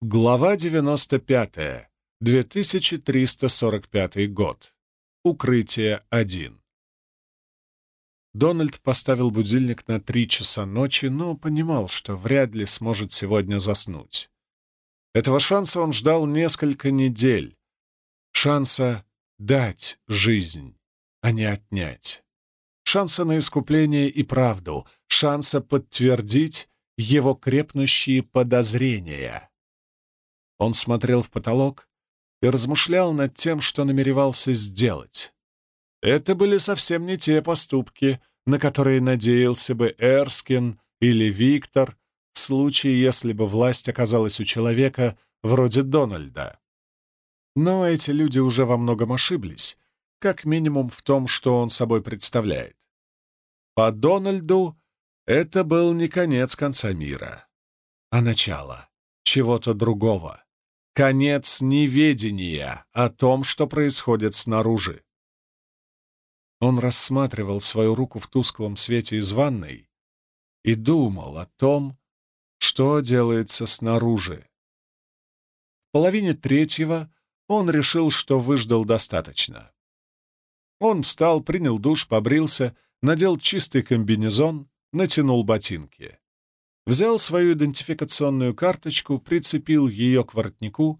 Глава 95. 2345 год. Укрытие 1. Дональд поставил будильник на три часа ночи, но понимал, что вряд ли сможет сегодня заснуть. Этого шанса он ждал несколько недель. Шанса дать жизнь, а не отнять. Шанса на искупление и правду, шанса подтвердить его крепнущие подозрения. Он смотрел в потолок и размышлял над тем, что намеревался сделать. Это были совсем не те поступки, на которые надеялся бы Эрскин или Виктор в случае, если бы власть оказалась у человека вроде Дональда. Но эти люди уже во многом ошиблись, как минимум в том, что он собой представляет. По Дональду это был не конец конца мира, а начало чего-то другого конец неведения о том, что происходит снаружи. Он рассматривал свою руку в тусклом свете из ванной и думал о том, что делается снаружи. В половине третьего он решил, что выждал достаточно. Он встал, принял душ, побрился, надел чистый комбинезон, натянул ботинки взял свою идентификационную карточку, прицепил ее к воротнику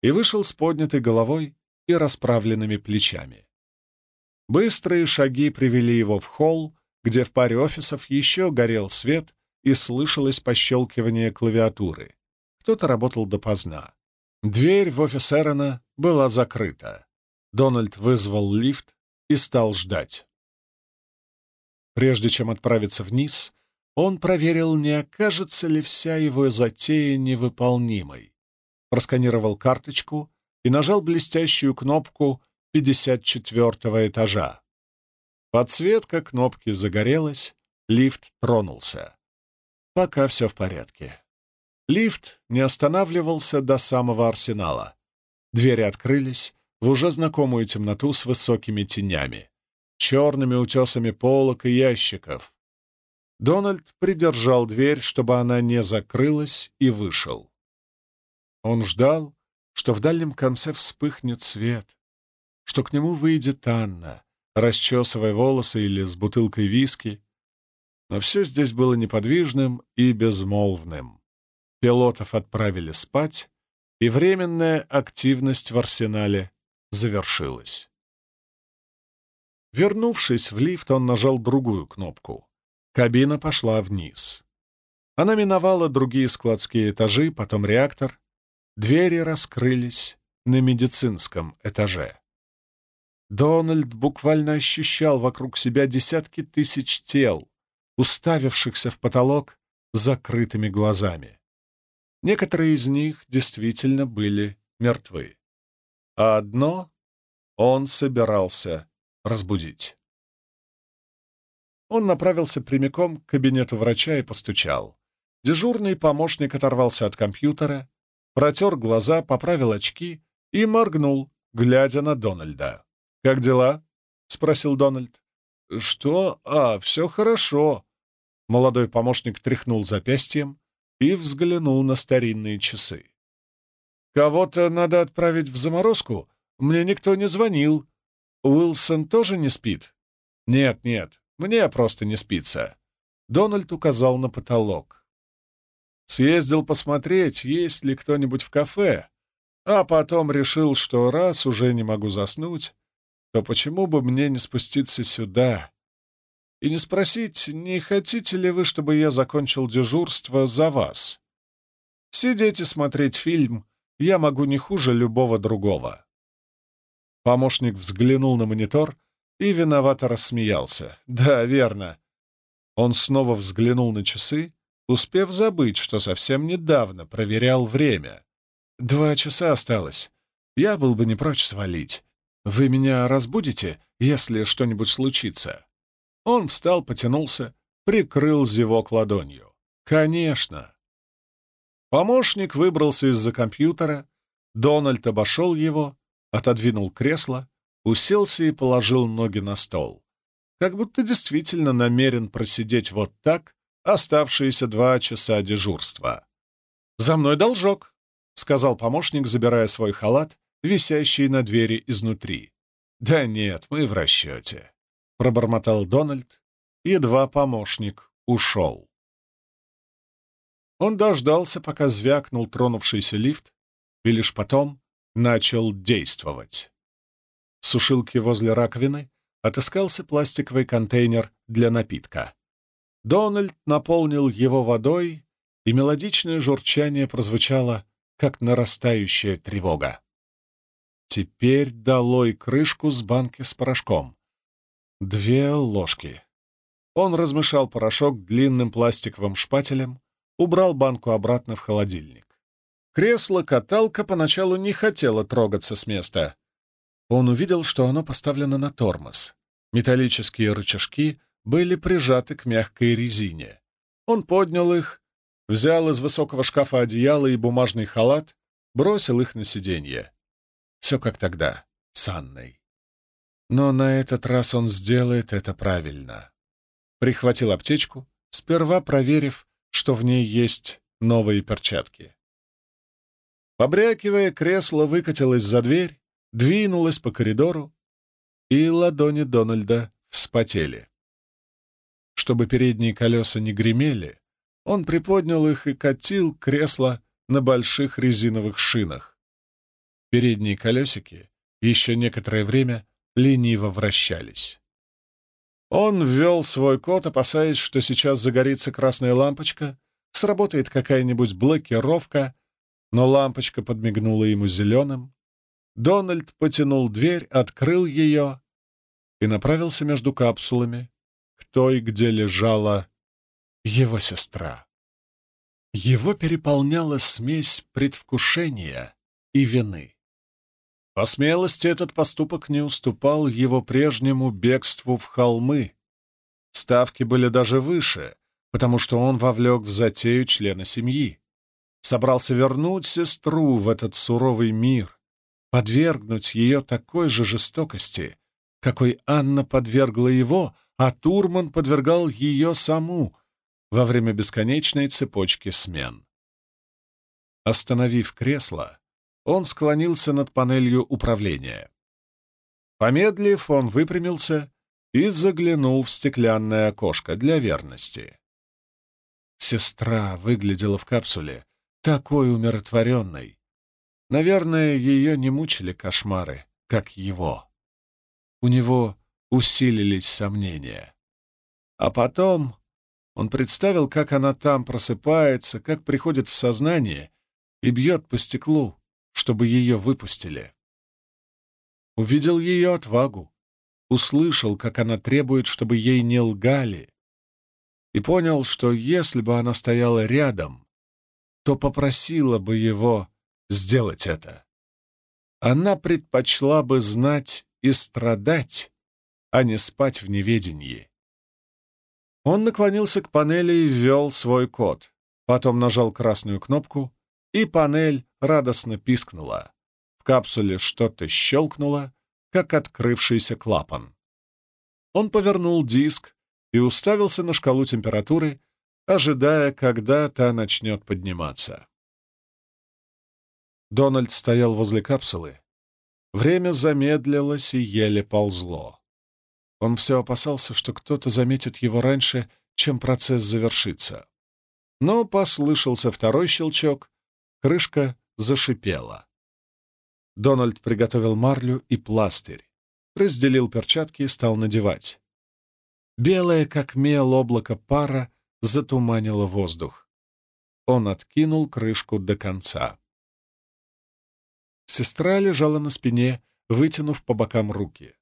и вышел с поднятой головой и расправленными плечами. Быстрые шаги привели его в холл, где в паре офисов еще горел свет и слышалось пощелкивание клавиатуры. Кто-то работал допоздна. Дверь в офис Эрона была закрыта. Дональд вызвал лифт и стал ждать. Прежде чем отправиться вниз, он проверил, не окажется ли вся его затея невыполнимой. Просканировал карточку и нажал блестящую кнопку 54 этажа. Подсветка кнопки загорелась, лифт тронулся. Пока все в порядке. Лифт не останавливался до самого арсенала. Двери открылись в уже знакомую темноту с высокими тенями, черными утесами полок и ящиков, Дональд придержал дверь, чтобы она не закрылась, и вышел. Он ждал, что в дальнем конце вспыхнет свет, что к нему выйдет Анна, расчесывая волосы или с бутылкой виски. Но все здесь было неподвижным и безмолвным. Пилотов отправили спать, и временная активность в арсенале завершилась. Вернувшись в лифт, он нажал другую кнопку. Кабина пошла вниз. Она миновала другие складские этажи, потом реактор. Двери раскрылись на медицинском этаже. Дональд буквально ощущал вокруг себя десятки тысяч тел, уставившихся в потолок закрытыми глазами. Некоторые из них действительно были мертвы, а одно он собирался разбудить. Он направился прямиком к кабинету врача и постучал. Дежурный помощник оторвался от компьютера, протер глаза, поправил очки и моргнул, глядя на Дональда. «Как дела?» — спросил Дональд. «Что? А, все хорошо». Молодой помощник тряхнул запястьем и взглянул на старинные часы. «Кого-то надо отправить в заморозку? Мне никто не звонил. Уилсон тоже не спит?» «Нет, нет, мне просто не спится. Дональд указал на потолок. Съездил посмотреть, есть ли кто-нибудь в кафе, а потом решил, что раз уже не могу заснуть, то почему бы мне не спуститься сюда и не спросить, не хотите ли вы, чтобы я закончил дежурство за вас? Сидеть и смотреть фильм я могу не хуже любого другого. Помощник взглянул на монитор и виновато рассмеялся. «Да, верно». Он снова взглянул на часы, успев забыть, что совсем недавно проверял время. «Два часа осталось. Я был бы не прочь свалить. Вы меня разбудите, если что-нибудь случится?» Он встал, потянулся, прикрыл зевок ладонью. «Конечно». Помощник выбрался из-за компьютера, Дональд обошел его, отодвинул кресло, уселся и положил ноги на стол. Как будто действительно намерен просидеть вот так оставшиеся два часа дежурства. «За мной должок!» — сказал помощник, забирая свой халат, висящий на двери изнутри. «Да нет, мы в расчете», — пробормотал Дональд, едва помощник ушел. Он дождался, пока звякнул тронувшийся лифт, и лишь потом начал действовать. В сушилке возле раковины отыскался пластиковый контейнер для напитка. Дональд наполнил его водой, и мелодичное журчание прозвучало, как нарастающая тревога. Теперь долой крышку с банки с порошком. Две ложки. Он размешал порошок длинным пластиковым шпателем, убрал банку обратно в холодильник. Кресло-каталка поначалу не хотело трогаться с места. Он увидел, что оно поставлено на тормоз. Металлические рычажки были прижаты к мягкой резине. Он поднял их, взял из высокого шкафа одеяло и бумажный халат, бросил их на сиденье. Все как тогда, с Анной. Но на этот раз он сделает это правильно. Прихватил аптечку, сперва проверив, что в ней есть новые перчатки. Побрякивая, кресло выкатилось за дверь, двинулось по коридору, и ладони Дональда вспотели. Чтобы передние колеса не гремели, он приподнял их и катил кресло на больших резиновых шинах. Передние колесики еще некоторое время лениво вращались. Он ввел свой код, опасаясь, что сейчас загорится красная лампочка, сработает какая-нибудь блокировка, но лампочка подмигнула ему зеленым. Дональд потянул дверь, открыл ее и направился между капсулами к той, где лежала его сестра. Его переполняла смесь предвкушения и вины. По смелости этот поступок не уступал его прежнему бегству в холмы. Ставки были даже выше, потому что он вовлек в затею члена семьи. Собрался вернуть сестру в этот суровый мир, подвергнуть ее такой же жестокости, какой Анна подвергла его, а Турман подвергал ее саму во время бесконечной цепочки смен. Остановив кресло, он склонился над панелью управления. Помедлив, он выпрямился и заглянул в стеклянное окошко для верности. Сестра выглядела в капсуле такой умиротворенной. Наверное, ее не мучили кошмары, как его. У него усилились сомнения. А потом он представил, как она там просыпается, как приходит в сознание и бьет по стеклу, чтобы ее выпустили. Увидел ее отвагу, услышал, как она требует, чтобы ей не лгали, и понял, что если бы она стояла рядом, то попросила бы его сделать это. Она предпочла бы знать и страдать, а не спать в неведении. Он наклонился к панели и ввел свой код, потом нажал красную кнопку, и панель радостно пискнула. В капсуле что-то щелкнуло, как открывшийся клапан. Он повернул диск и уставился на шкалу температуры, ожидая, когда та начнет подниматься. Дональд стоял возле капсулы. Время замедлилось и еле ползло. Он все опасался, что кто-то заметит его раньше, чем процесс завершится. Но послышался второй щелчок, Крышка зашипела. Дональд приготовил марлю и пластырь, разделил перчатки и стал надевать. Белое, как мел, облако пара затуманило воздух. Он откинул крышку до конца. Сестра лежала на спине, вытянув по бокам руки.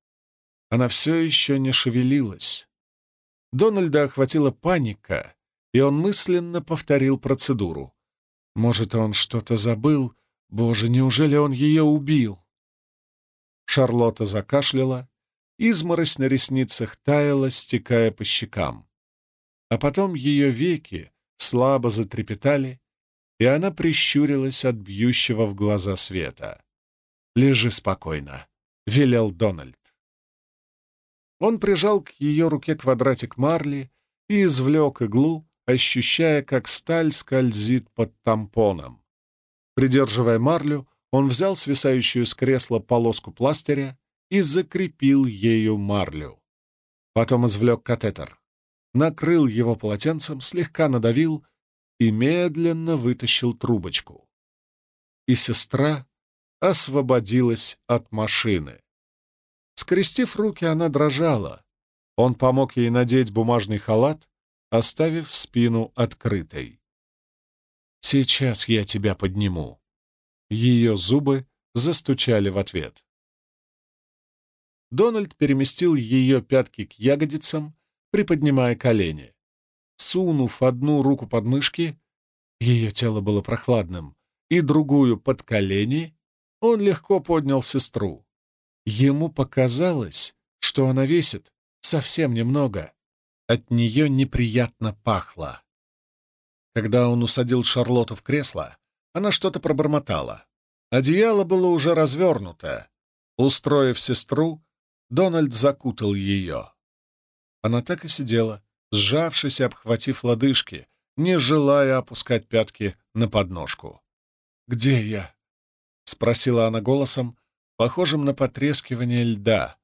Она все еще не шевелилась. Дональда охватила паника, и он мысленно повторил процедуру. Может, он что-то забыл? Боже, неужели он ее убил? Шарлотта закашляла, изморозь на ресницах таяла, стекая по щекам. А потом ее веки слабо затрепетали, и она прищурилась от бьющего в глаза света. «Лежи спокойно», — велел Дональд. Он прижал к ее руке квадратик марли и извлек иглу, ощущая, как сталь скользит под тампоном. Придерживая марлю, он взял свисающую с кресла полоску пластыря и закрепил ею марлю. Потом извлек катетер, накрыл его полотенцем, слегка надавил и медленно вытащил трубочку. И сестра освободилась от машины. Скрестив руки, она дрожала. Он помог ей надеть бумажный халат, оставив спину открытой. «Сейчас я тебя подниму». Ее зубы застучали в ответ. Дональд переместил ее пятки к ягодицам, приподнимая колени. Сунув одну руку под мышки, ее тело было прохладным, и другую под колени, он легко поднял сестру. Ему показалось, что она весит совсем немного. От нее неприятно пахло. Когда он усадил Шарлотту в кресло, она что-то пробормотала. Одеяло было уже развернуто. Устроив сестру, Дональд закутал ее. Она так и сидела, сжавшись и обхватив лодыжки, не желая опускать пятки на подножку. «Где я?» — спросила она голосом, похожим на потрескивание льда.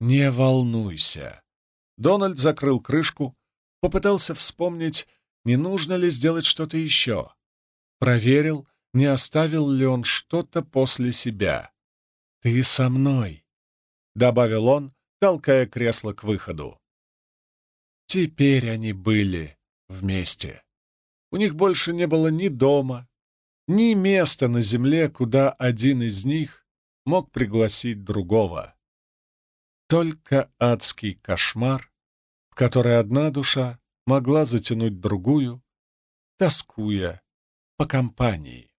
«Не волнуйся». Дональд закрыл крышку, попытался вспомнить, не нужно ли сделать что-то еще. Проверил, не оставил ли он что-то после себя. «Ты со мной», — добавил он, толкая кресло к выходу. Теперь они были вместе. У них больше не было ни дома, ни места на земле, куда один из них мог пригласить другого. Только адский кошмар, в который одна душа могла затянуть другую, тоскуя по компании.